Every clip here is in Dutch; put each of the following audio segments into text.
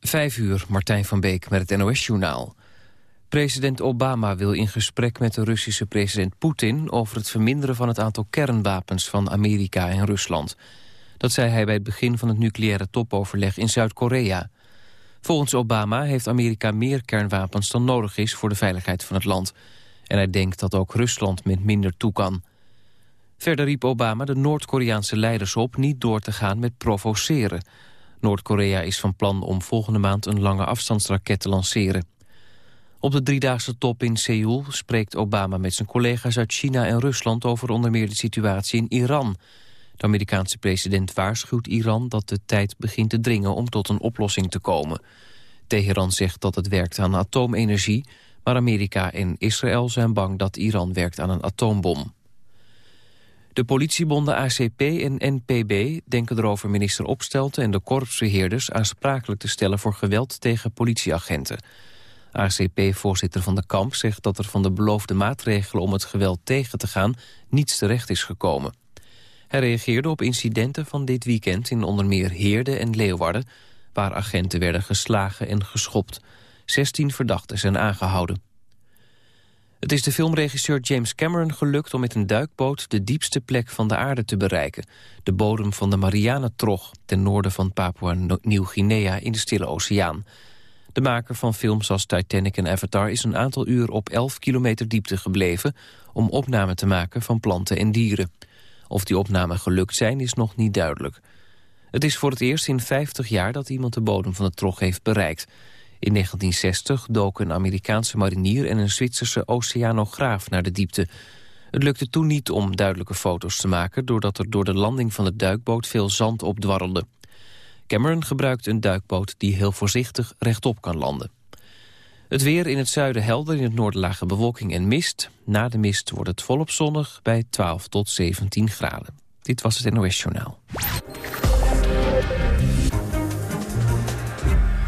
Vijf uur, Martijn van Beek met het NOS-journaal. President Obama wil in gesprek met de Russische president Poetin... over het verminderen van het aantal kernwapens van Amerika en Rusland. Dat zei hij bij het begin van het nucleaire topoverleg in Zuid-Korea. Volgens Obama heeft Amerika meer kernwapens dan nodig is... voor de veiligheid van het land. En hij denkt dat ook Rusland met minder toe kan. Verder riep Obama de Noord-Koreaanse leiders op... niet door te gaan met provoceren... Noord-Korea is van plan om volgende maand een lange afstandsraket te lanceren. Op de driedaagse top in Seoul spreekt Obama met zijn collega's uit China en Rusland over onder meer de situatie in Iran. De Amerikaanse president waarschuwt Iran dat de tijd begint te dringen om tot een oplossing te komen. Teheran zegt dat het werkt aan atoomenergie, maar Amerika en Israël zijn bang dat Iran werkt aan een atoombom. De politiebonden ACP en NPB denken erover minister Opstelten en de korpsbeheerders aansprakelijk te stellen voor geweld tegen politieagenten. ACP-voorzitter Van de Kamp zegt dat er van de beloofde maatregelen om het geweld tegen te gaan niets terecht is gekomen. Hij reageerde op incidenten van dit weekend in onder meer Heerde en Leeuwarden, waar agenten werden geslagen en geschopt. 16 verdachten zijn aangehouden. Het is de filmregisseur James Cameron gelukt om met een duikboot de diepste plek van de aarde te bereiken. De bodem van de Marianentrog ten noorden van Papua-Nieuw-Guinea in de Stille Oceaan. De maker van films als Titanic en Avatar is een aantal uur op 11 kilometer diepte gebleven om opname te maken van planten en dieren. Of die opnamen gelukt zijn is nog niet duidelijk. Het is voor het eerst in 50 jaar dat iemand de bodem van de trog heeft bereikt. In 1960 doken een Amerikaanse marinier en een Zwitserse oceanograaf naar de diepte. Het lukte toen niet om duidelijke foto's te maken... doordat er door de landing van de duikboot veel zand opdwarrelde. Cameron gebruikt een duikboot die heel voorzichtig rechtop kan landen. Het weer in het zuiden helder, in het noorden lage bewolking en mist. Na de mist wordt het volop zonnig bij 12 tot 17 graden. Dit was het NOS Journaal.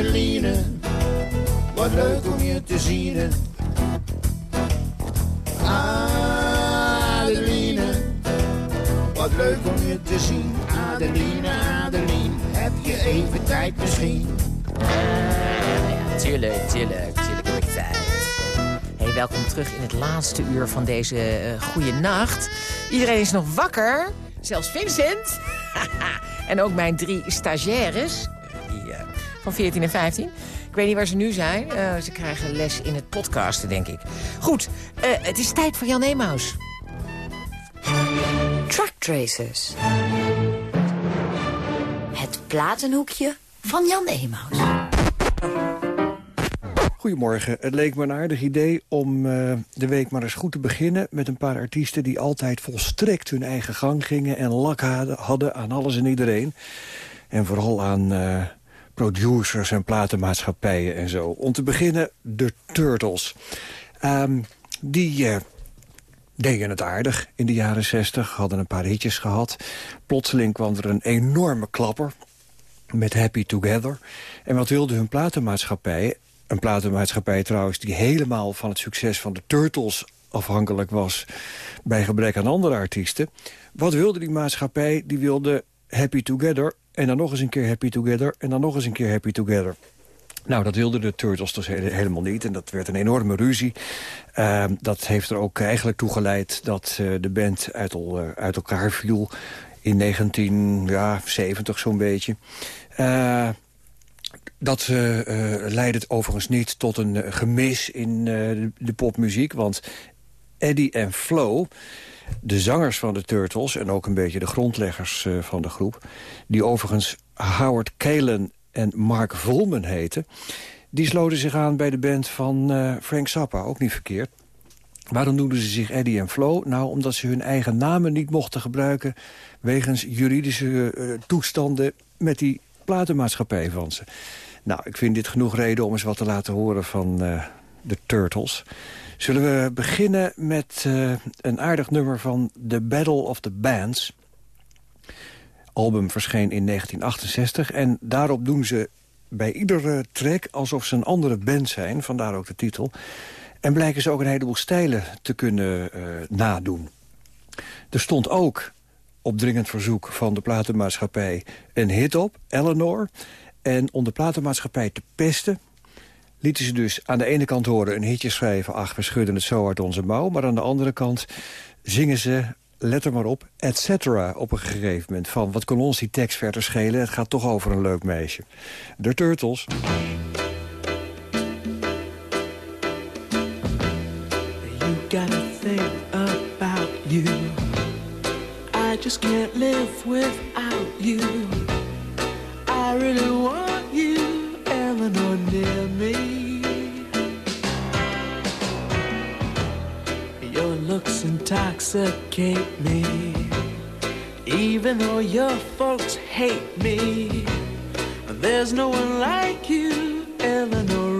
Adeline, wat leuk om je te zien. Adeline, wat leuk om je te zien. Adeline, Adeline, heb je even tijd misschien? Ja, tuurlijk, tuurlijk, tuurlijk heb ik tijd. Hey, welkom terug in het laatste uur van deze uh, goede nacht. Iedereen is nog wakker, zelfs Vincent. en ook mijn drie stagiaires, uh, van 14 en 15. Ik weet niet waar ze nu zijn. Uh, ze krijgen les in het podcasten, denk ik. Goed, het is tijd voor Jan Emaus. Truck Tracers. Het platenhoekje van Jan Emaus. Goedemorgen. Het leek me een aardig idee om uh, de week maar eens goed te beginnen... met een paar artiesten die altijd volstrekt hun eigen gang gingen... en lak hadden aan alles en iedereen. En vooral aan uh, producers en platenmaatschappijen en zo. Om te beginnen de Turtles. Um, die... Uh, deden het aardig in de jaren 60, hadden een paar hitjes gehad. Plotseling kwam er een enorme klapper met Happy Together. En wat wilde hun platenmaatschappij? Een platenmaatschappij trouwens die helemaal van het succes van de Turtles afhankelijk was... bij gebrek aan andere artiesten. Wat wilde die maatschappij? Die wilde Happy Together en dan nog eens een keer Happy Together... en dan nog eens een keer Happy Together. Nou, dat wilden de Turtles dus helemaal niet. En dat werd een enorme ruzie. Uh, dat heeft er ook eigenlijk toe geleid dat uh, de band uit, al, uh, uit elkaar viel in 1970 zo'n beetje. Uh, dat leidt het overigens niet tot een gemis in de popmuziek. Want Eddie en Flo, de zangers van de Turtles... en ook een beetje de grondleggers van de groep... die overigens Howard Kalen en Mark Volman heten... die sloten zich aan bij de band van Frank Zappa, ook niet verkeerd. Waarom noemden ze zich Eddie en Flo? Nou, omdat ze hun eigen namen niet mochten gebruiken... wegens juridische uh, toestanden met die platenmaatschappij van ze. Nou, ik vind dit genoeg reden om eens wat te laten horen van de Turtles. Zullen we beginnen met uh, een aardig nummer van The Battle of the Bands. album verscheen in 1968 en daarop doen ze bij iedere track alsof ze een andere band zijn. Vandaar ook de titel. En blijken ze ook een heleboel stijlen te kunnen uh, nadoen. Er stond ook op dringend verzoek van de platenmaatschappij een hit op, Eleanor. En om de platenmaatschappij te pesten lieten ze dus aan de ene kant horen een hitje schrijven... ach, we schudden het zo uit onze mouw. Maar aan de andere kant zingen ze, let er maar op, et cetera... op een gegeven moment van, wat kon ons die tekst verder schelen? Het gaat toch over een leuk meisje. De Turtles... gotta think about you. I just can't live without you. I really want you, Eleanor, near me. Your looks intoxicate me. Even though your folks hate me, there's no one like you, Eleanor,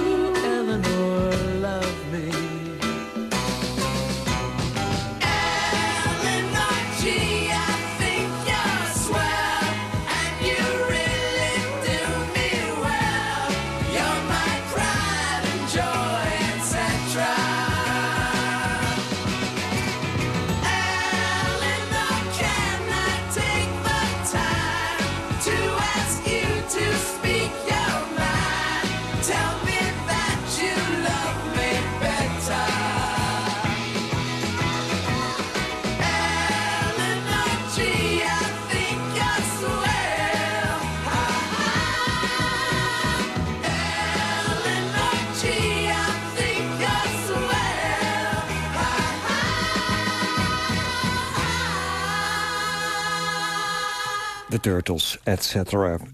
Turtles, etc.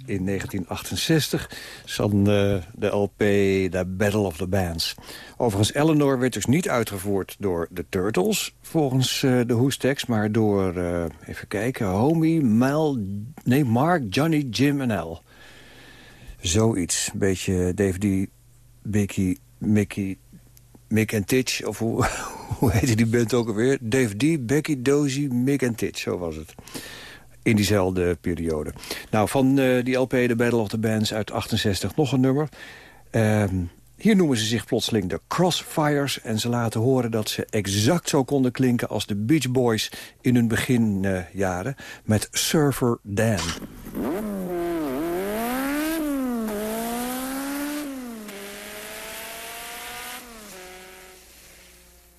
In 1968 van uh, de LP The Battle of the Bands. Overigens, Eleanor werd dus niet uitgevoerd door de Turtles... volgens uh, de hoestekst, maar door, uh, even kijken... Homie, Mel, nee, Mark, Johnny, Jim en Al. Zoiets. Een beetje David Bicky, Mickey, Mick en Titch, of hoe, hoe heette die band ook alweer? Dave D, Becky, Dozy, Mick en Titch, zo was het in diezelfde periode. Nou, van uh, die LP, de Battle of the Bands uit 68, nog een nummer. Uh, hier noemen ze zich plotseling de Crossfires... en ze laten horen dat ze exact zo konden klinken... als de Beach Boys in hun beginjaren met Surfer Dan.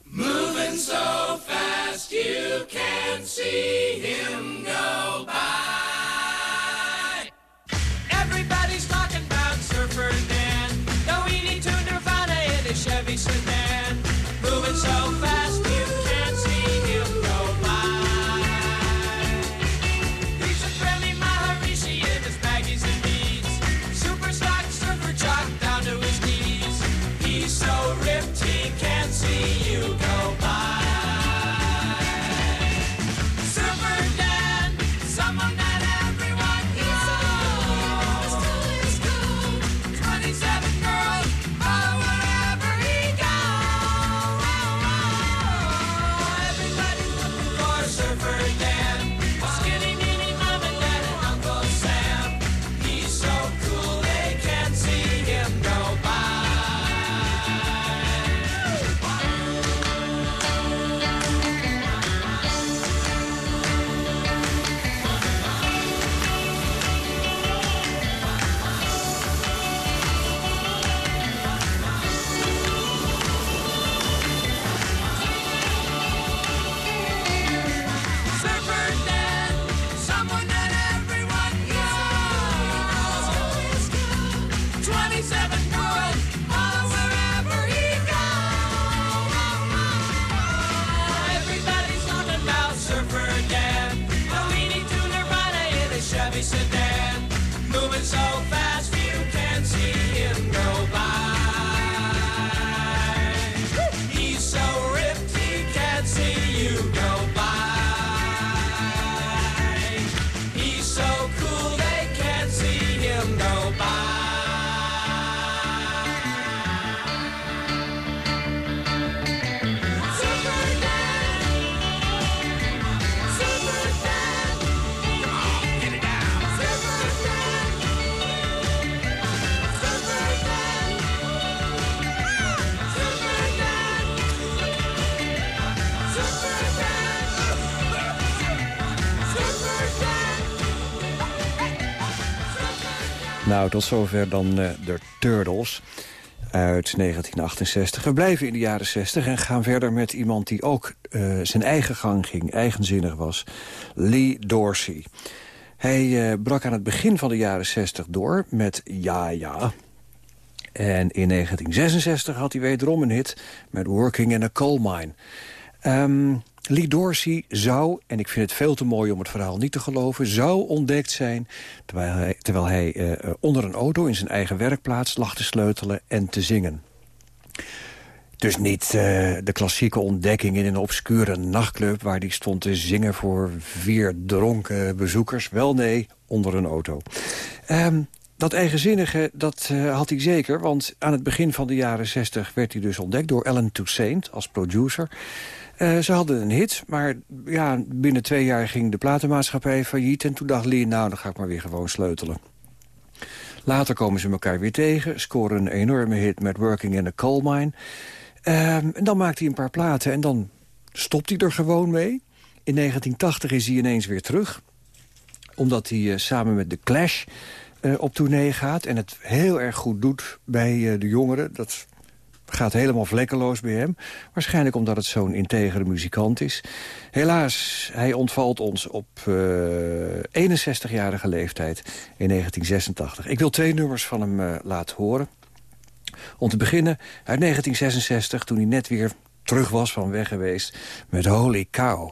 Moving so fast you can't see they said Nou, tot zover dan eh, de Turtles uit 1968. We blijven in de jaren 60 en gaan verder met iemand die ook eh, zijn eigen gang ging, eigenzinnig was. Lee Dorsey. Hij eh, brak aan het begin van de jaren 60 door met Ja Ja. En in 1966 had hij wederom een hit met Working in a Coal Mine. Ehm, Lee Dorsey zou, en ik vind het veel te mooi om het verhaal niet te geloven... zou ontdekt zijn terwijl hij, terwijl hij eh, onder een auto in zijn eigen werkplaats lag te sleutelen en te zingen. Dus niet eh, de klassieke ontdekking in een obscure nachtclub... waar die stond te zingen voor vier dronken bezoekers. Wel nee, onder een auto. Ehm, dat eigenzinnige, dat eh, had hij zeker. Want aan het begin van de jaren 60 werd hij dus ontdekt... door Ellen Toussaint als producer. Eh, ze hadden een hit, maar ja, binnen twee jaar ging de platenmaatschappij failliet. En toen dacht Lee, nou, dan ga ik maar weer gewoon sleutelen. Later komen ze elkaar weer tegen, scoren een enorme hit met Working in a Coal Mine. Ehm, en dan maakt hij een paar platen en dan stopt hij er gewoon mee. In 1980 is hij ineens weer terug. Omdat hij eh, samen met The Clash eh, op tournee gaat... en het heel erg goed doet bij de jongeren. Dat gaat helemaal vlekkeloos bij hem. Waarschijnlijk omdat het zo'n integere muzikant is. Helaas, hij ontvalt ons op eh 61-jarige leeftijd in 1986. Ik wil twee nummers van hem eh, laten horen. Om te beginnen uit 1966, toen hij net weer terug was van weg geweest... met Holy Cow.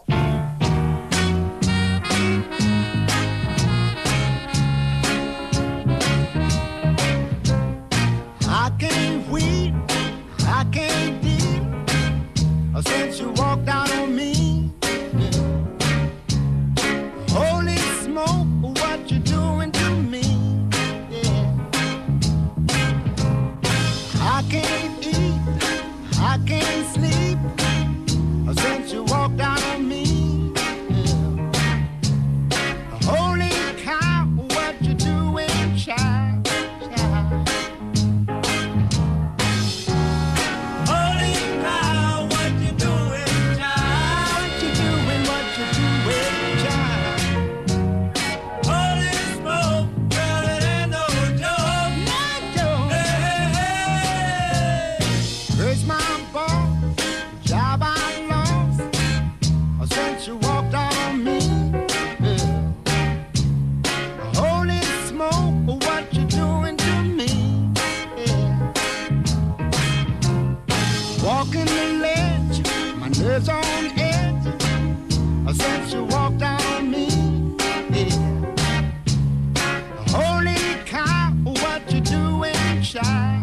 shine.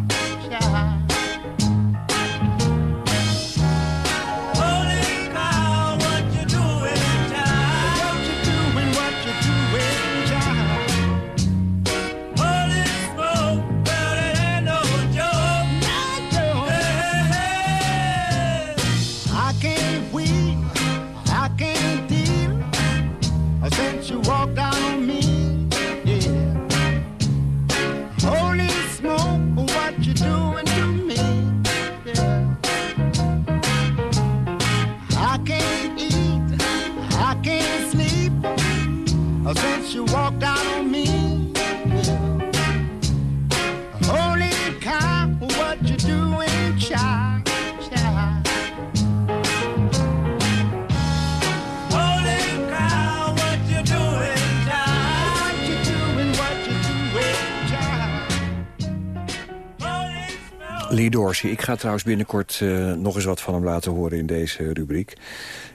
Ik ga trouwens binnenkort eh, nog eens wat van hem laten horen in deze rubriek.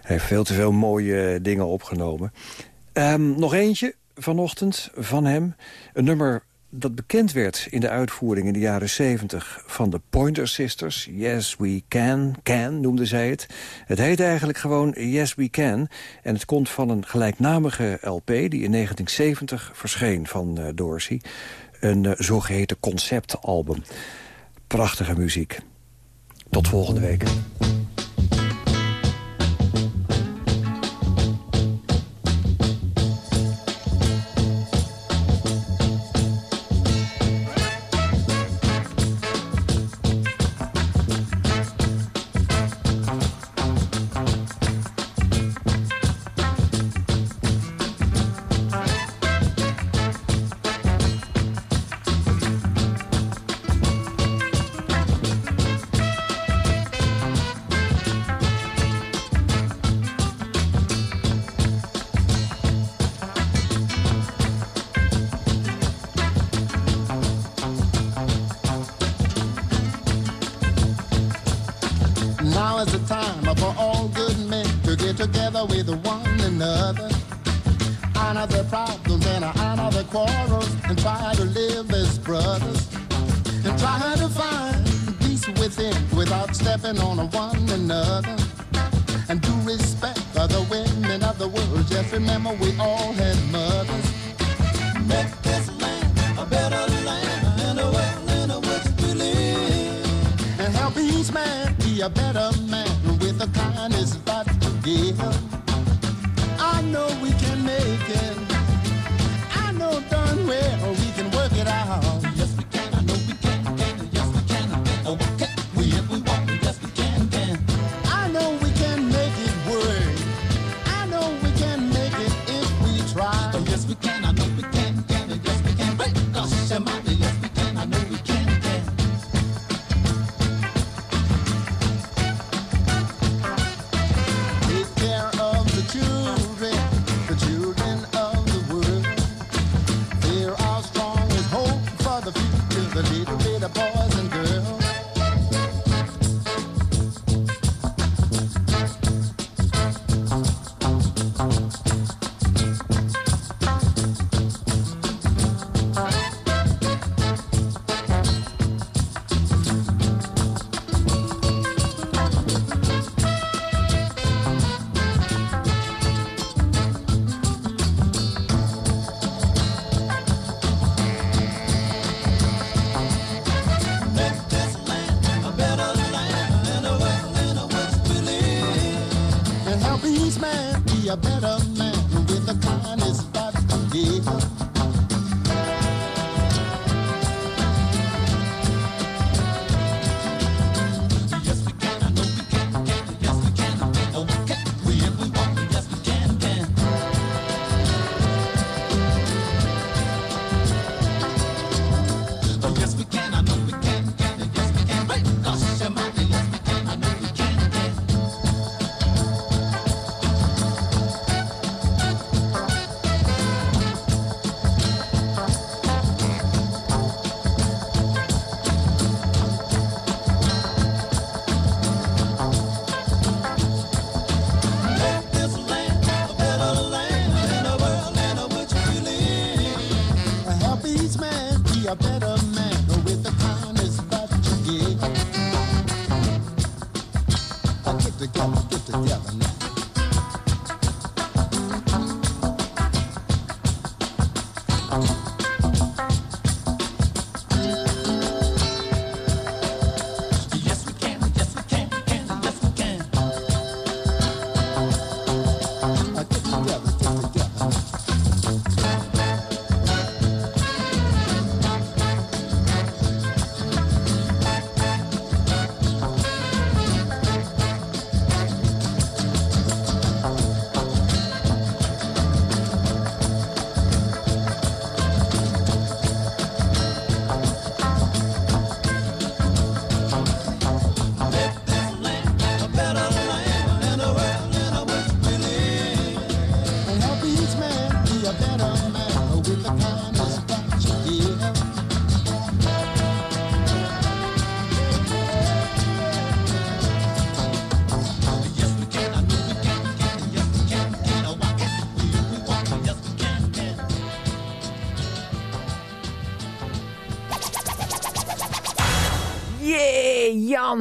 Hij heeft veel te veel mooie dingen opgenomen. Ehm, nog eentje vanochtend van hem. Een nummer dat bekend werd in de uitvoering in de jaren 70 van de Pointer Sisters. Yes, we can, can noemden zij het. Het heet eigenlijk gewoon Yes, we can. En het komt van een gelijknamige LP die in 1970 verscheen van uh, Dorsey. Een uh, zogeheten conceptalbum. Prachtige muziek. Tot volgende week. Stepping on one another. And do respect other women of the world. Just remember we all had mothers. Make this land a better land and a world in which we live. And help each man be a better man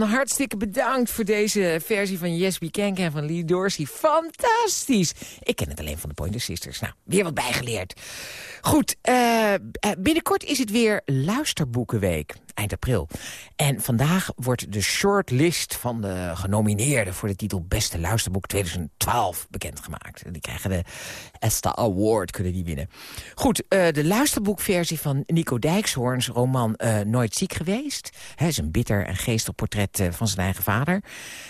Hartstikke bedankt voor deze versie van Yes We Can en van Lee Dorsey. Fantastisch. Ik ken het alleen van de Pointer Sisters. Nou, weer wat bijgeleerd. Goed, eh, eh, binnenkort is het weer Luisterboekenweek eind april. En vandaag wordt de shortlist van de genomineerden... voor de titel Beste Luisterboek 2012 bekendgemaakt. Die krijgen de ESTA Award, kunnen die winnen. Goed, uh, de luisterboekversie van Nico Dijkshoorns roman uh, Nooit ziek geweest. Is een bitter en geestig portret uh, van zijn eigen vader.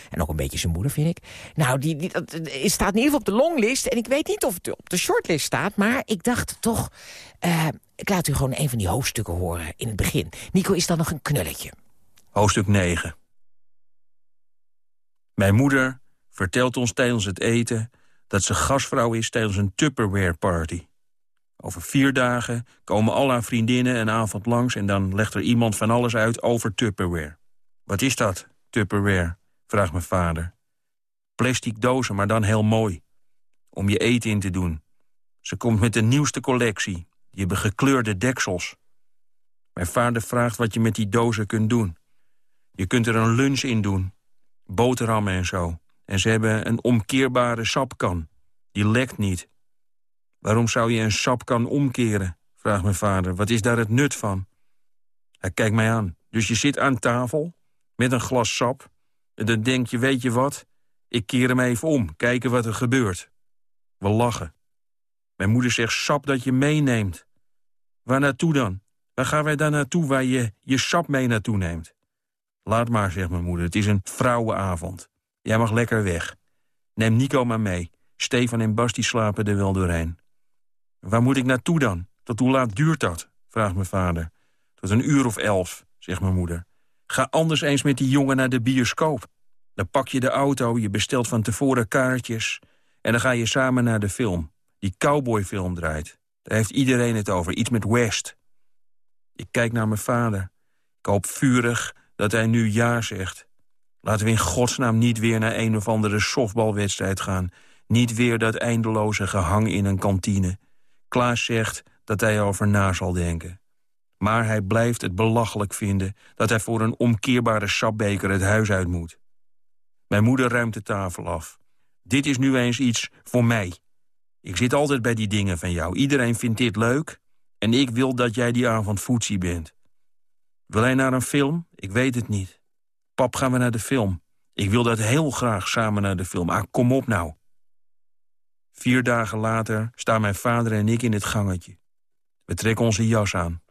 En ook een beetje zijn moeder, vind ik. Nou, die, die dat, staat in ieder geval op de longlist. En ik weet niet of het op de shortlist staat. Maar ik dacht toch... Ik laat u gewoon een van die hoofdstukken horen in het begin. Nico, is dan nog een knulletje? Hoofdstuk 9. Mijn moeder vertelt ons tijdens het eten... dat ze gastvrouw is tijdens een Tupperware party. Over vier dagen komen al haar vriendinnen een avond langs... en dan legt er iemand van alles uit over Tupperware. Wat is dat, Tupperware? vraagt mijn vader. Plastic dozen, maar dan heel mooi. Om je eten in te doen. Ze komt met de nieuwste collectie. Die hebben gekleurde deksels. Mijn vader vraagt wat je met die dozen kunt doen. Je kunt er een lunch in doen. Boterhammen en zo. En ze hebben een omkeerbare sapkan. Die lekt niet. Waarom zou je een sapkan omkeren? vraagt mijn vader. Wat is daar het nut van? Hij kijkt mij aan. Dus je zit aan tafel met een glas sap... en dan denk je, weet je wat? Ik keer hem even om, kijken wat er gebeurt. We lachen. Mijn moeder zegt sap dat je meeneemt. Waar naartoe dan? Waar gaan wij dan naartoe waar je je sap mee naartoe neemt? Laat maar, zegt mijn moeder, het is een vrouwenavond. Jij mag lekker weg. Neem Nico maar mee. Stefan en Bas die slapen er wel doorheen. Waar moet ik naartoe dan? Tot hoe laat duurt dat? vraagt mijn vader. Tot een uur of elf, zegt mijn moeder. Ga anders eens met die jongen naar de bioscoop. Dan pak je de auto, je bestelt van tevoren kaartjes... en dan ga je samen naar de film. Die cowboyfilm draait. Daar heeft iedereen het over, iets met West. Ik kijk naar mijn vader. Ik hoop vurig dat hij nu ja zegt. Laten we in godsnaam niet weer naar een of andere softbalwedstrijd gaan. Niet weer dat eindeloze gehang in een kantine. Klaas zegt dat hij over na zal denken. Maar hij blijft het belachelijk vinden... dat hij voor een omkeerbare sapbeker het huis uit moet. Mijn moeder ruimt de tafel af. Dit is nu eens iets voor mij. Ik zit altijd bij die dingen van jou. Iedereen vindt dit leuk. En ik wil dat jij die avond voetsie bent. Wil hij naar een film? Ik weet het niet. Pap, gaan we naar de film? Ik wil dat heel graag samen naar de film. Ah, kom op nou. Vier dagen later staan mijn vader en ik in het gangetje. We trekken onze jas aan.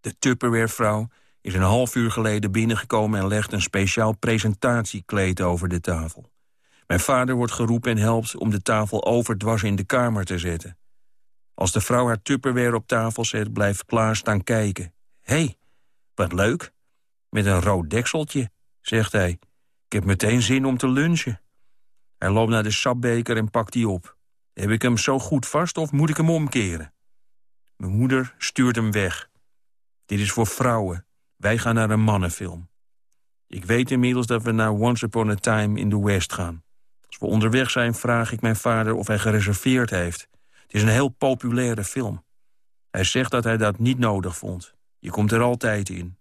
De Tupperware-vrouw is een half uur geleden binnengekomen... en legt een speciaal presentatiekleed over de tafel. Mijn vader wordt geroepen en helpt om de tafel overdwars in de kamer te zetten. Als de vrouw haar tupperware op tafel zet, blijft Klaas staan kijken. Hé, hey, wat leuk. Met een rood dekseltje, zegt hij. Ik heb meteen zin om te lunchen. Hij loopt naar de sapbeker en pakt die op. Heb ik hem zo goed vast of moet ik hem omkeren? Mijn moeder stuurt hem weg. Dit is voor vrouwen. Wij gaan naar een mannenfilm. Ik weet inmiddels dat we naar Once Upon a Time in the West gaan. Als we onderweg zijn, vraag ik mijn vader of hij gereserveerd heeft. Het is een heel populaire film. Hij zegt dat hij dat niet nodig vond. Je komt er altijd in.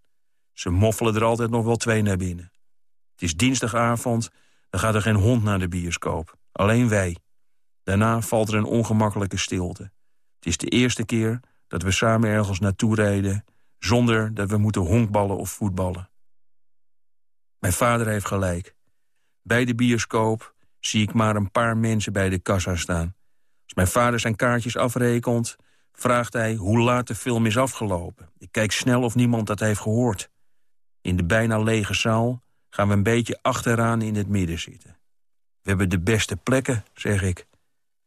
Ze moffelen er altijd nog wel twee naar binnen. Het is dinsdagavond, dan gaat er geen hond naar de bioscoop. Alleen wij. Daarna valt er een ongemakkelijke stilte. Het is de eerste keer dat we samen ergens naartoe rijden... zonder dat we moeten honkballen of voetballen. Mijn vader heeft gelijk. Bij de bioscoop zie ik maar een paar mensen bij de kassa staan. Als mijn vader zijn kaartjes afrekent, vraagt hij hoe laat de film is afgelopen. Ik kijk snel of niemand dat heeft gehoord. In de bijna lege zaal gaan we een beetje achteraan in het midden zitten. We hebben de beste plekken, zeg ik.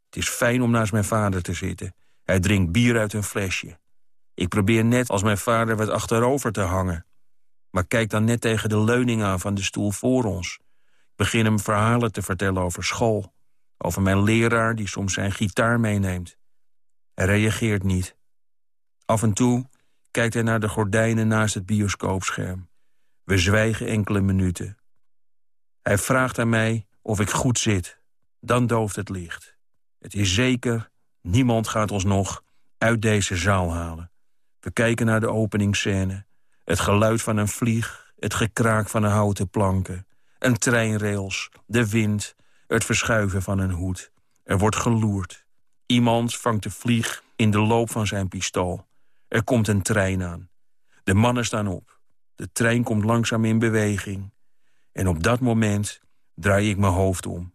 Het is fijn om naast mijn vader te zitten. Hij drinkt bier uit een flesje. Ik probeer net als mijn vader wat achterover te hangen. Maar kijk dan net tegen de leuning aan van de stoel voor ons begin hem verhalen te vertellen over school. Over mijn leraar die soms zijn gitaar meeneemt. Hij reageert niet. Af en toe kijkt hij naar de gordijnen naast het bioscoopscherm. We zwijgen enkele minuten. Hij vraagt aan mij of ik goed zit. Dan dooft het licht. Het is zeker, niemand gaat ons nog uit deze zaal halen. We kijken naar de openingsscène. Het geluid van een vlieg Het gekraak van de houten planken. Een treinrails. De wind. Het verschuiven van een hoed. Er wordt geloerd. Iemand vangt de vlieg in de loop van zijn pistool. Er komt een trein aan. De mannen staan op. De trein komt langzaam in beweging. En op dat moment draai ik mijn hoofd om.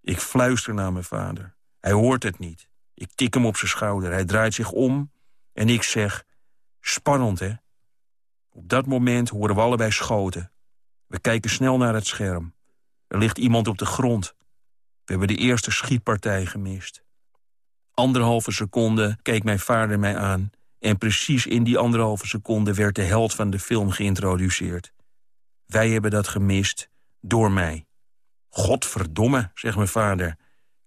Ik fluister naar mijn vader. Hij hoort het niet. Ik tik hem op zijn schouder. Hij draait zich om en ik zeg... Spannend, hè? Op dat moment horen we allebei schoten. We kijken snel naar het scherm. Er ligt iemand op de grond. We hebben de eerste schietpartij gemist. Anderhalve seconde keek mijn vader mij aan... en precies in die anderhalve seconde werd de held van de film geïntroduceerd. Wij hebben dat gemist door mij. Godverdomme, zegt mijn vader.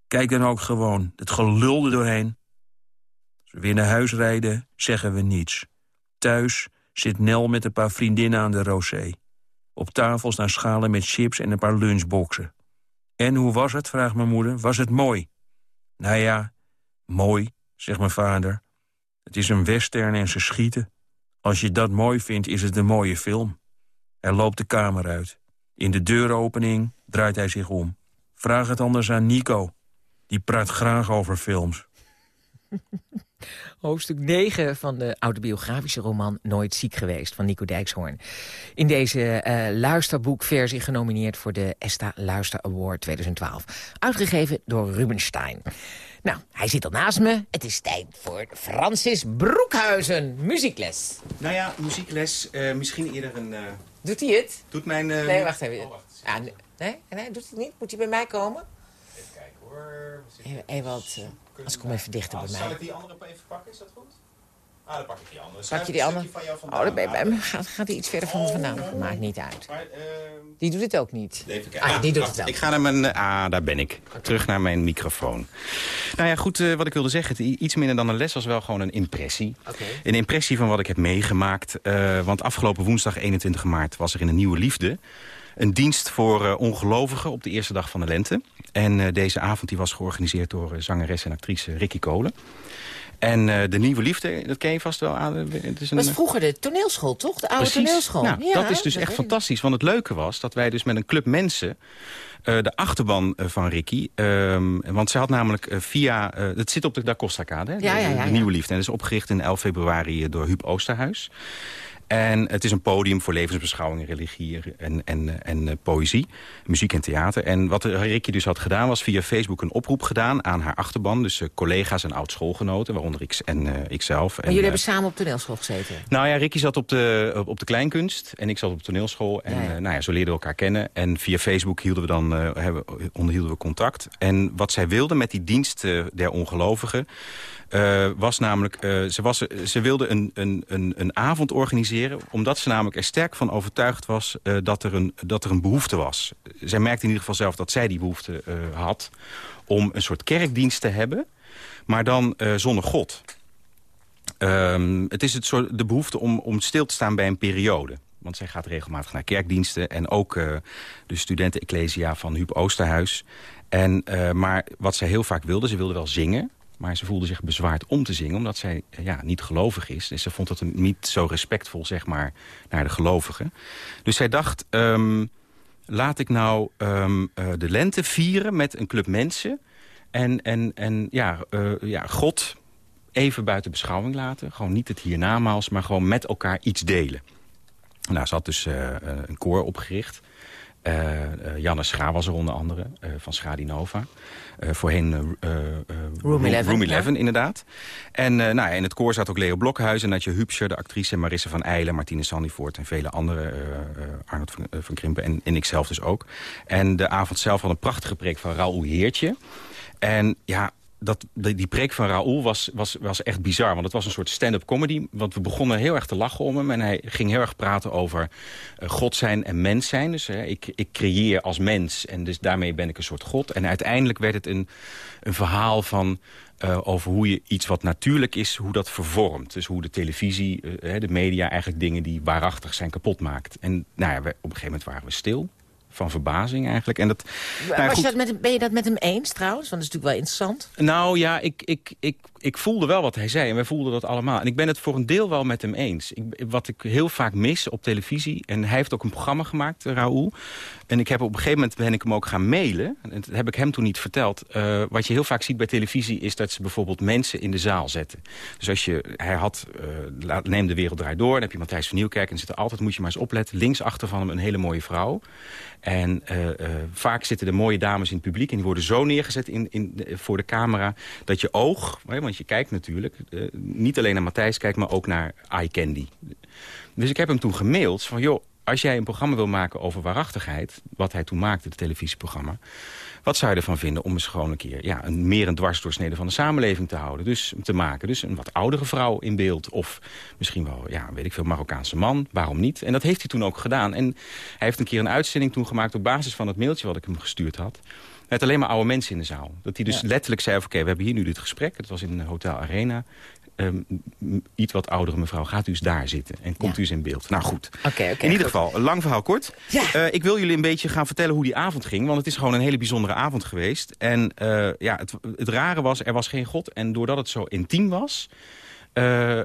Kijk dan ook gewoon, het gelul er doorheen. Als we weer naar huis rijden, zeggen we niets. Thuis zit Nel met een paar vriendinnen aan de rosé. Op tafel staan schalen met chips en een paar lunchboxen. En hoe was het, vraagt mijn moeder. Was het mooi? Nou ja, mooi, zegt mijn vader. Het is een western en ze schieten. Als je dat mooi vindt, is het een mooie film. Hij loopt de kamer uit. In de deuropening draait hij zich om. Vraag het anders aan Nico. Die praat graag over films. Hoofdstuk 9 van de autobiografische roman Nooit ziek geweest van Nico Dijkshoorn. In deze eh, luisterboekversie genomineerd voor de ESTA Luister Award 2012. Uitgegeven door Rubenstein. Nou, hij zit al naast me. Het is tijd voor Francis Broekhuizen, muziekles. Nou ja, muziekles, eh, misschien eerder een... eh, Doet hij het? doet mijn... Nee, wacht even. Ah, nee, nee, doet hij niet? Moet hij bij mij komen? Even. Even, wat, eh, als ik kom even dichter bij Zal mij. ik die andere even pakken, is dat goed? Ah, dan pak ik die andere. Pak je die andere? Oh, dan ben je. Gaat, gaat hij iets verder van me vandaan? Maakt niet uit. Maar, ehm, Die doet het ook niet. Ah, die doet het wel. Ik ga naar mijn... Ah, daar ben ik. Terug naar mijn microfoon. Nou ja, goed, eh, wat ik wilde zeggen. Iets minder dan een les was wel gewoon een impressie. Een impressie van wat ik heb meegemaakt. eh, want afgelopen woensdag 21 maart was er in een Nieuwe Liefde... een dienst voor eh, ongelovigen op de eerste dag van de lente. En eh, deze avond die was georganiseerd door eh, zangeres en actrice Ricky Kolen. En de Nieuwe Liefde, dat ken je vast wel aan. Het is een, Dat was vroeger de toneelschool, toch? De oude Precies. toneelschool. Nou, Ja, dat is dus dat echt fantastisch. Want het leuke was dat wij dus met een club mensen... de achterban van Ricky... ehm, want ze had namelijk via... eh, het zit op de Da Costa-kade, hè, de, Ja, ja, ja, de. Nieuwe Liefde. En dat is opgericht in 11 februari door Huub Oosterhuis. En het is een podium voor levensbeschouwing, religie en, en, en eh, poëzie, muziek en theater. En wat Ricky dus had gedaan was via Facebook een oproep gedaan aan haar achterban. Dus eh, collega's en oud-schoolgenoten, waaronder ik en eh, ikzelf. Maar En, jullie hebben samen op toneelschool gezeten? nou ja, Ricky zat op de, op- de kleinkunst en ik zat op toneelschool. En Ja, ja. nou ja, zo leerden we elkaar kennen. En via Facebook hielden we dan, hebben, onderhielden we contact. En wat zij wilde met die dienst der ongelovigen... eh, was namelijk, eh, ze, was, ze wilde een, een, een, een avond organiseren... omdat ze namelijk er sterk van overtuigd was eh, dat, er een, dat er een behoefte was. Zij merkte in ieder geval zelf dat zij die behoefte eh, had... om een soort kerkdienst te hebben, maar dan zonder God. Ehm, het is het soort, de behoefte om, om stil te staan bij een periode. Want zij gaat regelmatig naar kerkdiensten. En ook de studenten Ecclesia van Huub Oosterhuis. En, maar wat zij heel vaak wilde, ze wilde wel zingen. Maar ze voelde zich bezwaard om te zingen, omdat zij eh, ja, niet gelovig is. Dus ze vond het niet zo respectvol, zeg maar, naar de gelovigen. Dus zij dacht, ehm, laat ik nou ehm, eh, de lente vieren met een club mensen... En, en, en ja, eh, ja, God even buiten beschouwing laten. Gewoon niet het hiernamaals, maar gewoon met elkaar iets delen. Nou, ze had dus een koor opgericht. Eh, Janne Scha was er onder andere, eh, van Schadinova. Voorheen Room 11, Room ja. 11, inderdaad. En uh, nou, in het koor zat ook Leo Blokhuis en Natje Hupscher, de actrice... Marisse van Eilen, Martine Sandivoort en vele anderen. Uh, uh, Arnold van, uh, van Krimpen en, en ikzelf dus ook. En de avond zelf had een prachtige preek van Raoul Heertje. En ja, dat, die, preek van Raoul was, was, was echt bizar. Want het was een soort stand-up comedy. Want we begonnen heel erg te lachen om hem. En hij ging heel erg praten over uh, God zijn en mens zijn. Dus ik, ik creëer als mens. En dus daarmee ben ik een soort God. En uiteindelijk werd het een, een verhaal van... Uh, over hoe je iets wat natuurlijk is, hoe dat vervormt. Dus hoe de televisie, uh, de media eigenlijk dingen die waarachtig zijn kapot maakt. En nou ja, op een gegeven moment waren we stil van verbazing eigenlijk. En dat, nou, je dat met, ben je dat met hem eens trouwens? Want dat is natuurlijk wel interessant. Nou ja, ik, ik, ik, ik voelde wel wat hij zei en wij voelden dat allemaal. En ik ben het voor een deel wel met hem eens. Ik, wat ik heel vaak mis op televisie... en hij heeft ook een programma gemaakt, Raoul... en ik heb op een gegeven moment ben ik hem ook gaan mailen... en dat heb ik hem toen niet verteld. Uh, wat je heel vaak ziet bij televisie... is dat ze bijvoorbeeld mensen in de zaal zetten. Dus als je... Hij had... Uh, neem de wereld draait door... dan heb je Matthijs van Nieuwkerk... en zit er altijd, moet je maar eens opletten... links achter van hem een hele mooie vrouw... En vaak zitten de mooie dames in het publiek... en die worden zo neergezet in, in, voor de camera... dat je oog, want je kijkt natuurlijk... Uh, niet alleen naar Matthijs kijkt, maar ook naar Eye Candy. Dus ik heb hem toen gemaild van... joh, als jij een programma wil maken over waarachtigheid... wat hij toen maakte, het televisieprogramma... wat zou je ervan vinden om eens gewoon een keer... Ja, een meer een dwarsdoorsnede van de samenleving te houden. Dus te maken. Dus een wat oudere vrouw in beeld. Of misschien wel, ja, weet ik veel, Marokkaanse man. Waarom niet? En dat heeft hij toen ook gedaan. En hij heeft een keer een uitzending toen gemaakt... op basis van het mailtje wat ik hem gestuurd had... Met alleen maar oude mensen in de zaal. Dat hij dus ja. letterlijk zei, oké, okay, we hebben hier nu dit gesprek. Het was in Hotel Arena. Um, iets wat oudere mevrouw, gaat u eens daar zitten. En komt ja. u eens in beeld. Nou goed. Okay, okay, in ieder geval, een lang verhaal kort. Ja. Uh, ik wil jullie een beetje gaan vertellen hoe die avond ging. Want het is gewoon een hele bijzondere avond geweest. En uh, ja, het, het rare was, er was geen God. En doordat het zo intiem was... Uh, uh,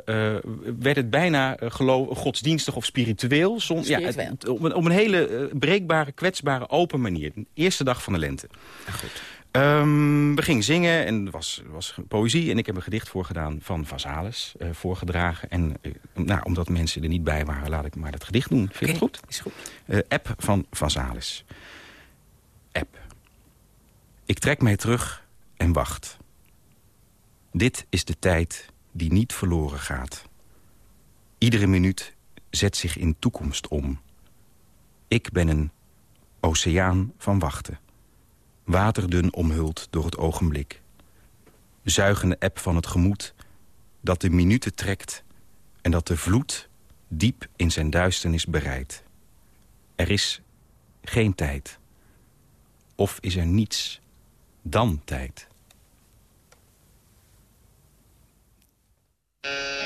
werd het bijna geloof, godsdienstig of spiritueel. Ja, het, op, een, op een hele breekbare, kwetsbare, open manier. De eerste dag van de lente. Goed. Um, we gingen zingen en er was, was poëzie. En ik heb een gedicht voorgedaan van Vazalis, uh, voorgedragen. En uh, nou, omdat mensen er niet bij waren, laat ik maar dat gedicht doen. Vind je okay, het goed? Is goed. Uh, app van Vazalis. App. Ik trek mij terug en wacht. Dit is de tijd die niet verloren gaat. Iedere minuut zet zich in toekomst om. Ik ben een oceaan van wachten waterdun omhuld door het ogenblik. Zuigende eb van het gemoed dat de minuten trekt... en dat de vloed diep in zijn duisternis bereidt. Er is geen tijd. Of is er niets dan tijd? Ah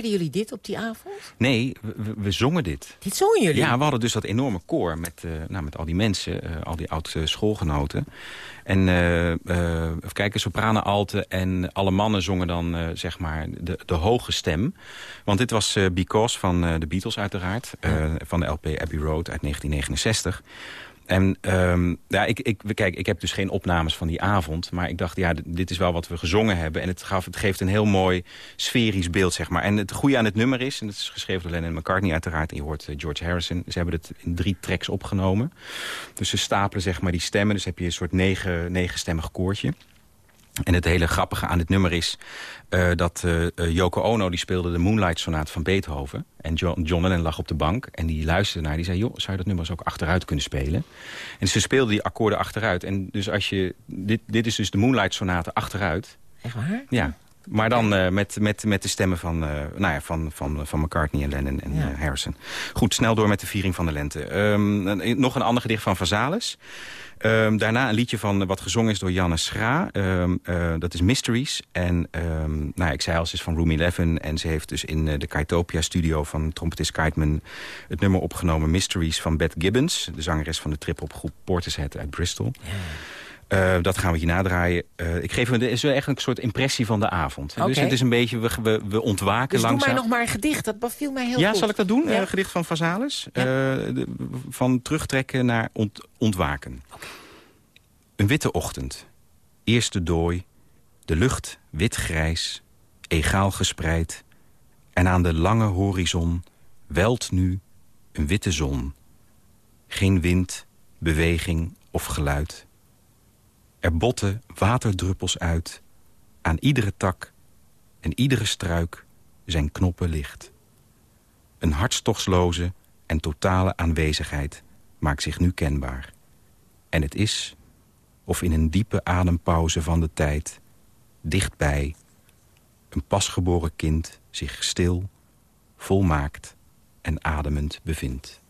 Draaiden jullie dit op die avond? nee, we, zongen dit. Dit zongen jullie? Ja, we hadden dus dat enorme koor met, eh, nou, met al die mensen, eh, al die oud schoolgenoten. En eh, eh, even kijken, sopranen, alten en alle mannen zongen dan eh, zeg maar de, de hoge stem. Want dit was eh, Because van eh, de Beatles uiteraard, eh, van de LP Abbey Road uit 1969. En ehm, ja, ik, ik, kijk, ik heb dus geen opnames van die avond. Maar ik dacht, ja, dit is wel wat we gezongen hebben. En het, gaf, het geeft een heel mooi sferisch beeld, zeg maar. En het goede aan het nummer is, en het is geschreven door Lennon en McCartney uiteraard... en je hoort eh, George Harrison, ze hebben het in drie tracks opgenomen. Dus ze stapelen zeg maar die stemmen. Dus heb je een soort negen, negenstemmig koortje. En het hele grappige aan dit nummer is eh, dat eh, Yoko Ono die speelde de Moonlight Sonate van Beethoven. En John, John Lennon lag op de bank en die luisterde naar. Die zei, joh, zou je dat nummer eens ook achteruit kunnen spelen? En ze speelde die akkoorden achteruit. En dus als je, dit, dit is dus de Moonlight Sonate achteruit. Echt waar? Ja, maar dan met, met, met de stemmen van, nou ja, van, van, van McCartney en Lennon en Ja. Harrison. Goed, snel door met de viering van de lente. Ehm, nog een ander gedicht van Vazalis. Ehm, daarna een liedje van eh, wat gezongen is door Janne Schra. Ehm, eh, dat is Mysteries. En ehm, nou ik zei al, ze is van Room 11. En ze heeft dus in eh, de Kaitopia-studio van trompetist Kiteman... het nummer opgenomen Mysteries van Beth Gibbons. De zangeres van de trip-op Portishead uit Bristol. Eh, dat gaan we hier nadraaien. Eh, ik geef het is wel echt een soort impressie van de avond. Dus het is een beetje, we, we, we ontwaken Dus doe langzaam. mij nog maar een gedicht. Dat beviel mij heel ja, goed. zal ik dat doen? Ja. Gedicht van Vazalis. Ja. Eh, de- van terugtrekken naar ont- ontwaken. Een witte ochtend. Eerste dooi. De lucht wit-grijs. Egaal gespreid. En aan de lange horizon welt nu een witte zon. Geen wind, beweging of geluid. Er botten waterdruppels uit. Aan iedere tak en iedere struik zijn knoppen licht. Een hartstochtloze en totale aanwezigheid maakt zich nu kenbaar. En het is, of in een diepe adempauze van de tijd, dichtbij, een pasgeboren kind zich stil, volmaakt en ademend bevindt.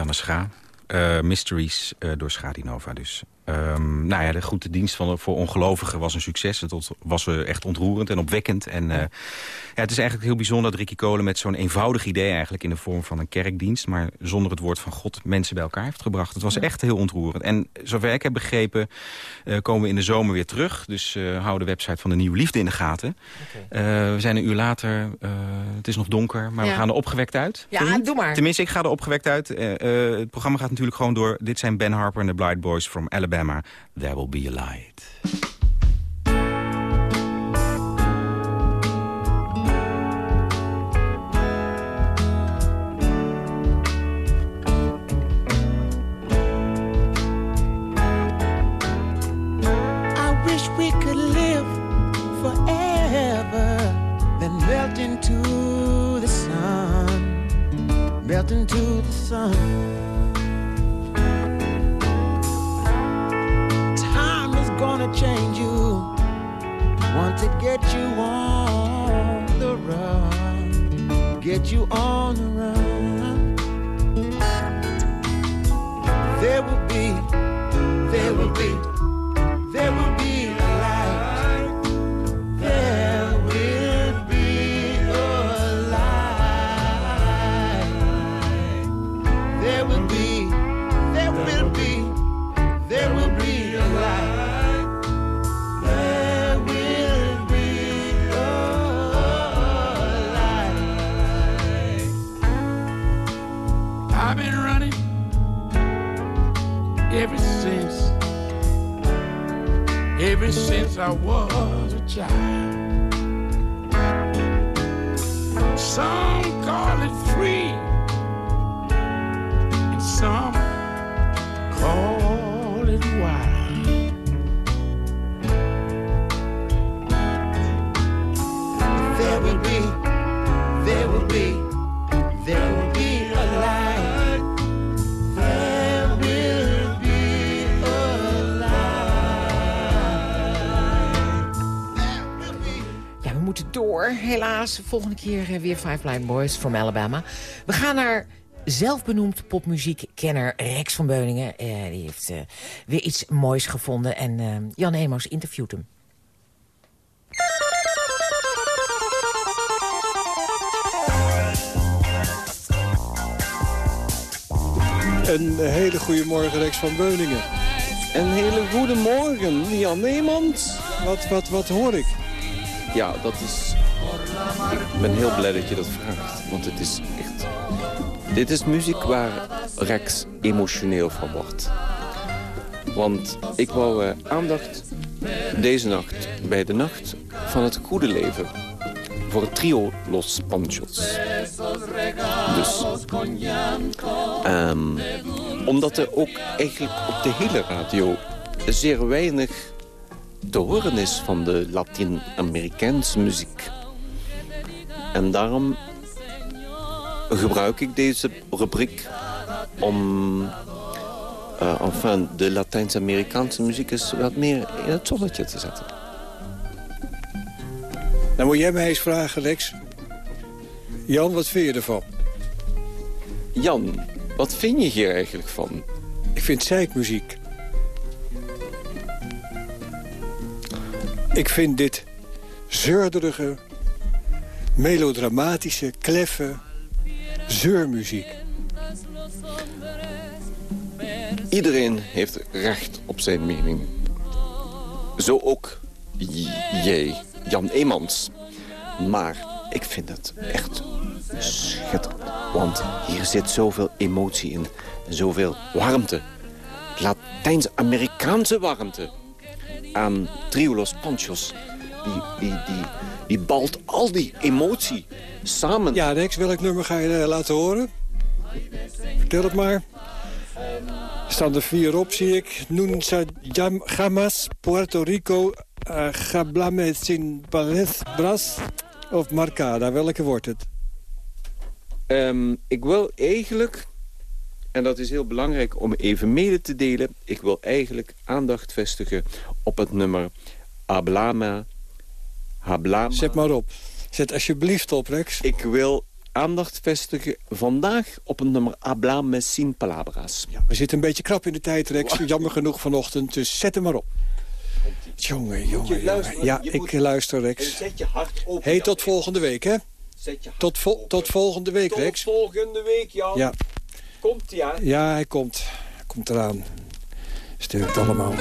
Ja, Janne Scha. Eh, Mysteries eh, door Schadinova dus. Ehm, nou ja, de goede dienst van, voor ongelovigen was een succes. Het was eh, echt ontroerend en opwekkend. En, ja, het is eigenlijk heel bijzonder dat Ricky Kolen met zo'n eenvoudig idee... eigenlijk in de vorm van een kerkdienst... maar zonder het woord van God mensen bij elkaar heeft gebracht. Het was echt heel ontroerend. En zover ik heb begrepen eh, komen we in de zomer weer terug. Dus eh hou de website van de Nieuwe Liefde in de gaten. Eh, we zijn een uur later, eh, het is nog donker, maar Ja. we gaan er opgewekt uit. Ja, doe maar. Tenminste, ik ga er opgewekt uit. Eh, eh, het programma gaat natuurlijk gewoon door. Dit zijn Ben Harper en de Blind Boys from Alabama. There will be a light. Door, helaas. Volgende keer eh, weer Five Blind Boys from Alabama. We gaan naar zelfbenoemd popmuziekkenner Rex van Beuningen. Eh, die heeft eh, weer iets moois gevonden en Jan Emos interviewt hem. Een hele goede morgen, Rex van Beuningen. Een hele goede morgen, Jan Neemans. Wat, wat, wat hoor ik? Ja, dat is... Ik ben heel blij dat je dat vraagt. Want het is echt... Dit is muziek waar Rex emotioneel van wordt. Want ik wou eh, aandacht deze nacht bij de Nacht van het Goede Leven... voor het trio Los Panchos. Dus... ehm, omdat er ook eigenlijk op de hele radio zeer weinig te horen is van de Latijn-Amerikaanse muziek. En daarom gebruik ik deze rubriek om eh, enfin, de Latijns-Amerikaanse muziek eens wat meer in het zonnetje te zetten. Nou moet jij mij eens vragen, Rex. Jan, wat vind je ervan? Jan, wat vind je hier eigenlijk van? Ik vind zeikmuziek. Ik vind dit zeurderige, melodramatische, kleffe zeurmuziek. Iedereen heeft recht op zijn mening. Zo ook jij, Jan Eemans. Maar ik vind het echt schitterend. Want hier zit zoveel emotie in. Zoveel warmte. Latijns-Amerikaanse warmte. Aan Trio Los Panchos. Die, die, die, die balt al die emotie samen. Ja, Rex, welk nummer ga je eh, laten horen? Vertel het maar. Er staan er vier op, zie ik. Nunca jam- jamás Puerto Rico uh, hablame sin palabras of marcada. Welke wordt het? Ehm, ik wil eigenlijk, en dat is heel belangrijk om even mede te delen... ik wil eigenlijk aandacht vestigen op het nummer Hablama. Hablama. Zet maar op. Zet alsjeblieft op, Rex. Ik wil aandacht vestigen vandaag op het nummer Habla me sin palabras. Ja, we zitten een beetje krap in de tijd, Rex. Jammer genoeg vanochtend, dus zet hem maar op. Jongen, jongen, jongen. Ja, ik luister, Rex. Zet je hart op. hey, tot volgende week, hè? Zet je Tot, tot volgende week, Tot Rex. volgende week, Jan. Ja, Komt ja. ja, hij komt. Hij komt eraan. Sterkt allemaal.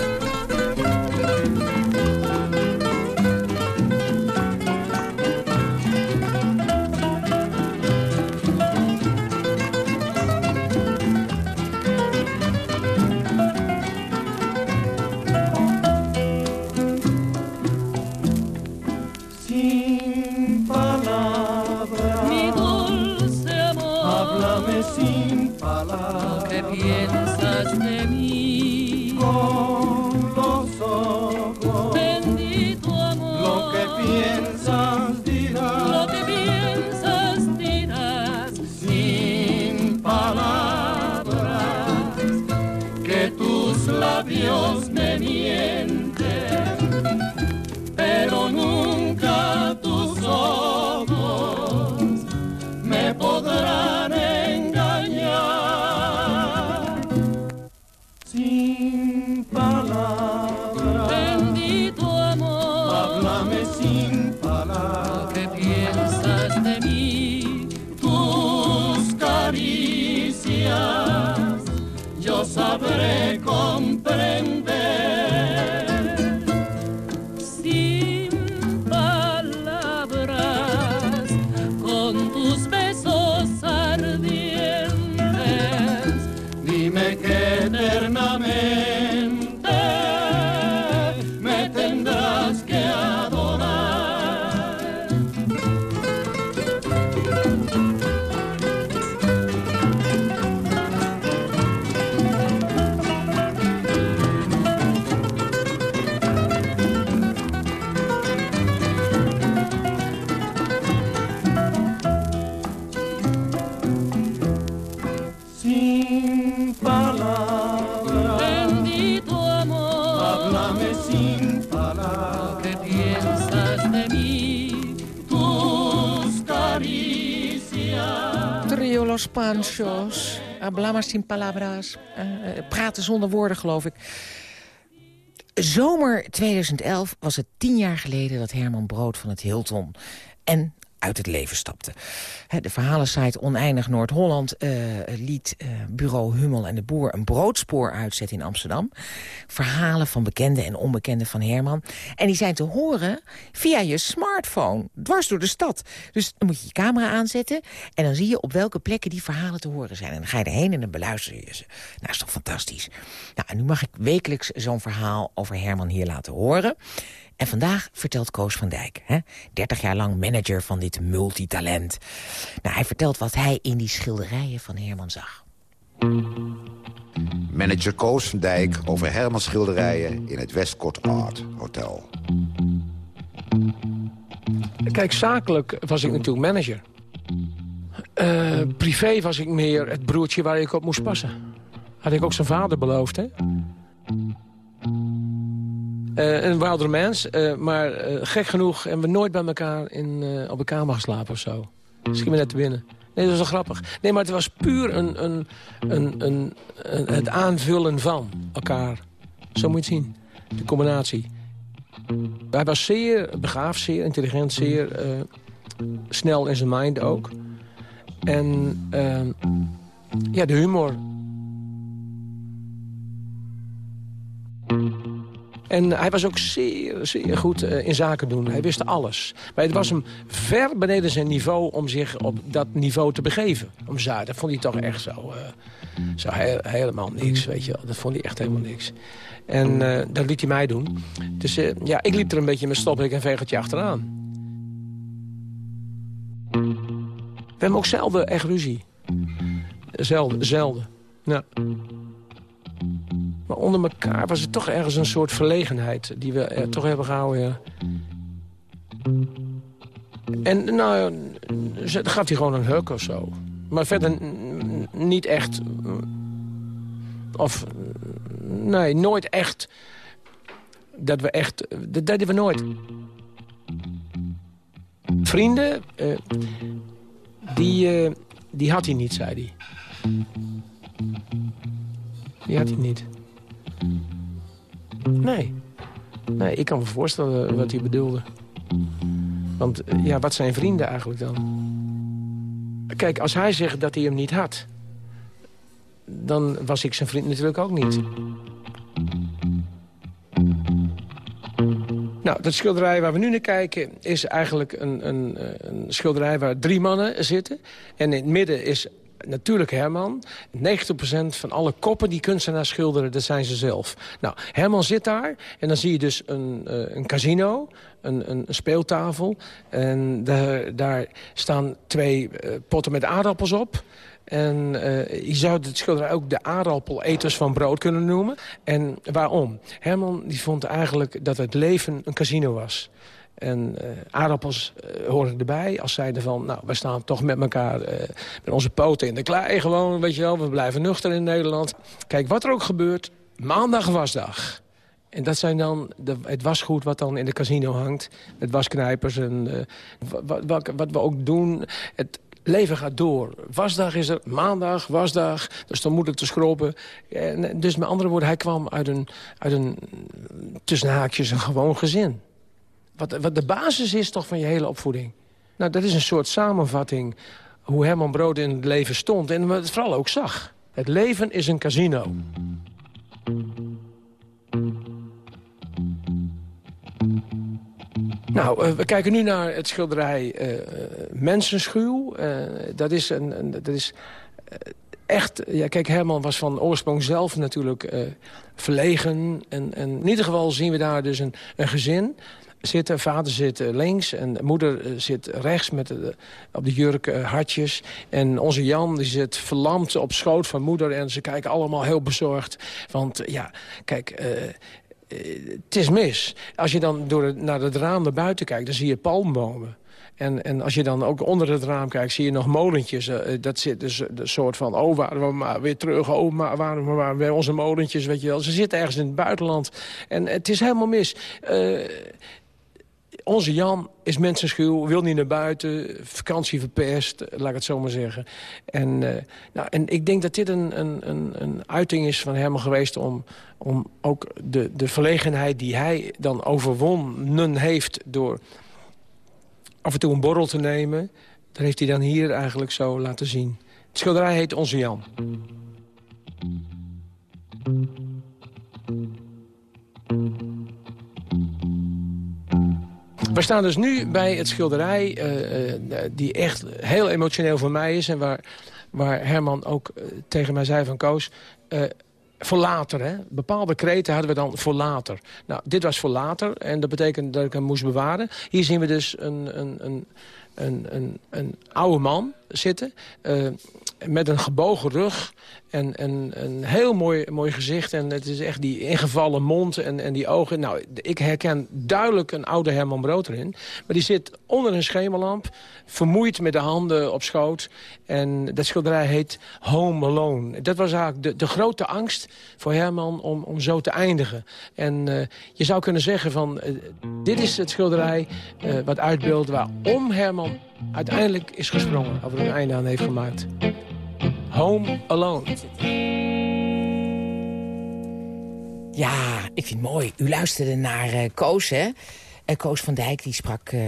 Panchos. Hablamos sin palabras. Eh, eh, praten zonder woorden, geloof ik. Zomer 2011 was het tien jaar geleden dat Herman Brood van het Hilton... en uit het leven stapte. De verhalensite Oneindig Noord-Holland eh, liet eh, bureau Hummel en de Boer... een broodspoor uitzetten in Amsterdam. Verhalen van bekende en onbekende van Herman. En die zijn te horen via je smartphone, dwars door de stad. Dus dan moet je je camera aanzetten... en dan zie je op welke plekken die verhalen te horen zijn. En dan ga je erheen en dan beluister je ze. Nou, is toch fantastisch. Nou, en nu mag ik wekelijks zo'n verhaal over Herman hier laten horen... En vandaag vertelt Koos van Dijk, hè, 30 jaar lang manager van dit multitalent. Nou, hij vertelt wat hij in die schilderijen van Herman zag. Manager Koos van Dijk over Herman schilderijen in het Westcourt Art Hotel. Kijk, zakelijk was ik natuurlijk manager. Eh, privé was ik meer het broertje waar ik op moest passen. Had ik ook zijn vader beloofd, hè? Eh, een wilder mens, eh, maar eh, gek genoeg hebben we nooit bij elkaar in, eh, op een kamer geslapen of zo. Schiet me net te binnen. Nee, dat was wel grappig. Nee, maar het was puur een, een, een, een, het aanvullen van elkaar. Zo moet je het zien, de combinatie. Hij was zeer begaafd, zeer intelligent, zeer eh, snel in zijn mind ook. En eh, ja, de humor. En hij was ook zeer, zeer goed eh, in zaken doen. Hij wist alles. Maar het was hem ver beneden zijn niveau om zich op dat niveau te begeven. Om. Dat vond hij toch echt zo, eh, zo he- helemaal niks, weet je wel. Dat vond hij echt helemaal niks. En eh, dat liet hij mij doen. Dus ja, ik liep er een beetje met stopblik en vegeltje achteraan. We hebben ook zelden echt ruzie. Zelden, zelden. Ja. Maar onder elkaar was het toch ergens een soort verlegenheid... die we er toch hebben gehouden, ja. En nou, dan gaf hij gewoon een huk of zo. Maar verder niet echt... Of, nee, nooit echt... Dat we echt... Dat deden we nooit. Vrienden... eh, die, eh, die had hij niet, zei hij. Die had hij niet. Nee. Nee, ik kan me voorstellen wat hij bedoelde. Want eh, ja, wat zijn vrienden eigenlijk dan? Kijk, als hij zegt dat hij hem niet had... dan was ik zijn vriend natuurlijk ook niet. Nou, dat schilderij waar we nu naar kijken is eigenlijk een, een, eh, een schilderij waar drie mannen zitten. En in het midden is natuurlijk Herman. 90% van alle koppen die kunstenaars schilderen, dat zijn ze zelf. Nou, Herman zit daar en dan zie je dus een, uh, een casino, een, een, speeltafel. En daar, daar staan twee uh, potten met aardappels op. En uh, je zou het schilderij ook de aardappeleters van brood kunnen noemen. En waarom? Herman die vond eigenlijk dat het leven een casino was. En uh, aardappels uh, horen erbij. Als zeiden van, nou, we staan toch met elkaar uh, met onze poten in de klei gewoon, weet je wel. We blijven nuchter in Nederland. Kijk, wat er ook gebeurt, maandag wasdag. En dat zijn dan het wasgoed wat dan in de casino hangt. Met wasknijpers en wat, wat, wat we ook doen. Het, leven gaat door. Wasdag is er, maandag, wasdag. Dus dan moet het te schroppen. En, dus met andere woorden, hij kwam uit een, uit een tussen haakjes een gewoon gezin. Wat, de basis is toch van je hele opvoeding. Nou, dat is een soort samenvatting hoe Herman Brood in het leven stond. En wat het vooral ook zag. Het leven is een casino. Nou, uh, we kijken nu naar het schilderij uh, Mensenschuw. Dat is, een, een dat is echt... Ja, kijk, Herman was van oorsprong zelf natuurlijk verlegen. En, en in ieder geval zien we daar dus een, een gezin zitten. Vader zit links en moeder zit rechts met de, op de jurk hartjes. En onze Jan die zit verlamd op schoot van moeder. En ze kijken allemaal heel bezorgd. Want ja, kijk... Het is mis. Als je dan door naar het raam naar buiten kijkt, dan zie je palmbomen. En, en als je dan ook onder het raam kijkt, zie je nog molentjes. Dat zit dus de soort van, oh, waren we maar weer terug. Oh, maar waren we maar weer onze molentjes, weet je wel. Ze zitten ergens in het buitenland. En het is helemaal mis. Onze Jan is mensenschuw, wil niet naar buiten, vakantie verpest, laat ik het zo maar zeggen. En, uh, nou, en ik denk dat dit een, een, een, een uiting is van Herman geweest om, om ook de, de verlegenheid die hij dan overwonnen heeft door af en toe een borrel te nemen. Dat heeft hij dan hier eigenlijk zo laten zien. Het schilderij heet Onze Jan. We staan dus nu bij het schilderij uh, uh, die echt heel emotioneel voor mij is... en waar, waar Herman ook uh, tegen mij zei van Koos... voor later, hè? Bepaalde kreten hadden we dan voor later. Nou, dit was voor later en dat betekent dat ik hem moest bewaren. Hier zien we dus een, een, een, een, een oude man zitten... met een gebogen rug en, en een heel mooi, mooi gezicht. En het is echt die ingevallen mond en, en die ogen. Nou, ik herken duidelijk een oude Herman Brood erin. Maar die zit onder een schemerlamp, vermoeid met de handen op schoot. En dat schilderij heet Home Alone. Dat was eigenlijk de, de grote angst voor Herman om, om zo te eindigen. En uh, je zou kunnen zeggen van, uh, dit is het schilderij uh, wat uitbeeldt waarom Herman uiteindelijk is gesprongen. Of er een einde aan heeft gemaakt. Home Alone. Ja, ik vind het mooi. U luisterde naar uh, Koos, hè? Uh, Koos van Dijk die sprak uh,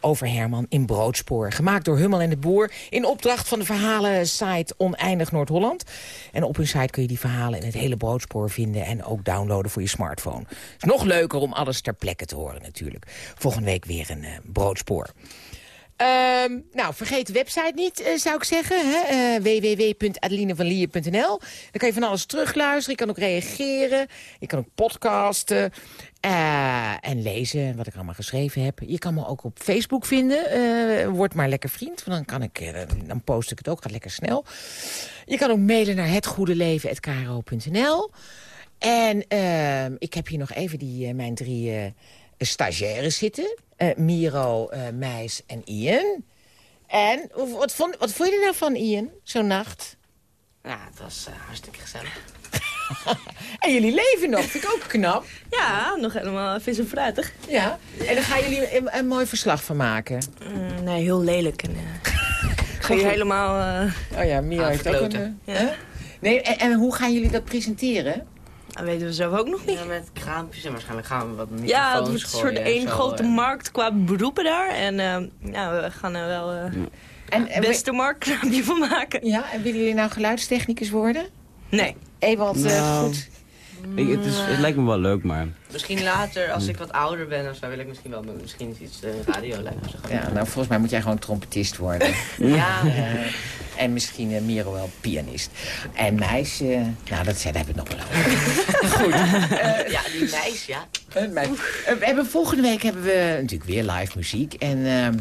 over Herman in Broodspoor. Gemaakt door Hummel en de Boer. In opdracht van de verhalen-site Oneindig Noord-Holland. En op hun site kun je die verhalen in het hele Broodspoor vinden. En ook downloaden voor je smartphone. Het is nog leuker om alles ter plekke te horen natuurlijk. Volgende week weer een Broodspoor. Um, nou, vergeet de website niet, uh, zou ik zeggen. Uh, Dan kan je van alles terugluisteren. Je kan ook reageren. Je kan ook podcasten. Uh, en lezen wat ik allemaal geschreven heb. Je kan me ook op Facebook vinden. word maar lekker vriend. Dan, kan ik, dan post ik het ook. Gaat lekker snel. Je kan ook mailen naar hetgoedeleven.kro.nl En ehm, ik heb hier nog even die, mijn drie stagiaires zitten. Uh, Miro, uh, Meis en Ian. En wat vond, wat vond je er nou van, Ian, zo'n nacht? Ja, het was uh, hartstikke gezellig. en jullie leven nog, vind ik ook knap. Ja, nog helemaal vis en fruitig. Ja, en dan gaan jullie een, een mooi verslag van maken. Mm, nee, heel lelijk. En, ga je helemaal... eh, Oh ja, Mia heeft ook een... eh, hè? Nee, en, en hoe gaan jullie dat presenteren? Dat weten we zelf ook nog niet. Ja, met kraampjes en waarschijnlijk gaan we wat microfoons Ja, het wordt een soort één grote eh. markt qua beroepen daar. En eh, ja, we gaan er wel eh En, beste marktkraampje van maken. Ja, en willen jullie nou geluidstechnicus worden? Nee. Ewald, eh, Nou, goed. Ik, het, is, het lijkt me wel leuk, maar... Misschien later, als ik wat ouder ben of zo, wil ik misschien wel misschien iets uh, radio lijken zo. Ja, nou, volgens mij moet jij gewoon trompetist worden. Ja. Eh, en misschien uh, Miro wel pianist. En meisje, nou, dat zijn, daar hebben we het nog wel over. Goed. Uh, ja, die meisje, ja. Uh, we hebben, volgende week hebben we natuurlijk weer live muziek. En ehm,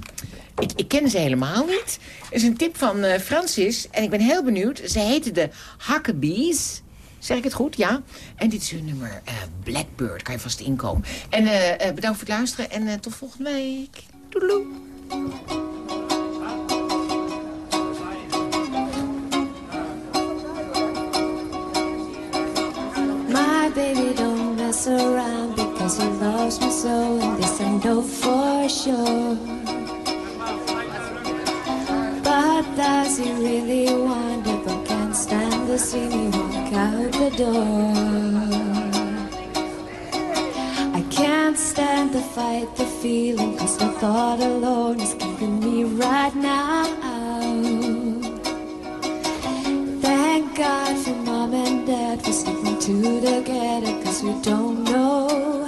ik, ik, ken ze helemaal niet. Het is een tip van uh, Francis. En ik ben heel benieuwd. Ze heten de Huckabees. Zeg ik het goed? Ja. En dit is hun nummer uh, Blackbird. Kan je vast inkomen. En uh, uh, bedankt voor het luisteren. En tot volgende week. Doedeloe. My baby don't mess around because he loves me so. And this I know for sure. But does he really want it? But can't stand see me walk out the door. I can't stand the fight the feeling, cause the thought alone is keeping me right now. Thank God for mom and dad for sticking two together, cause we don't know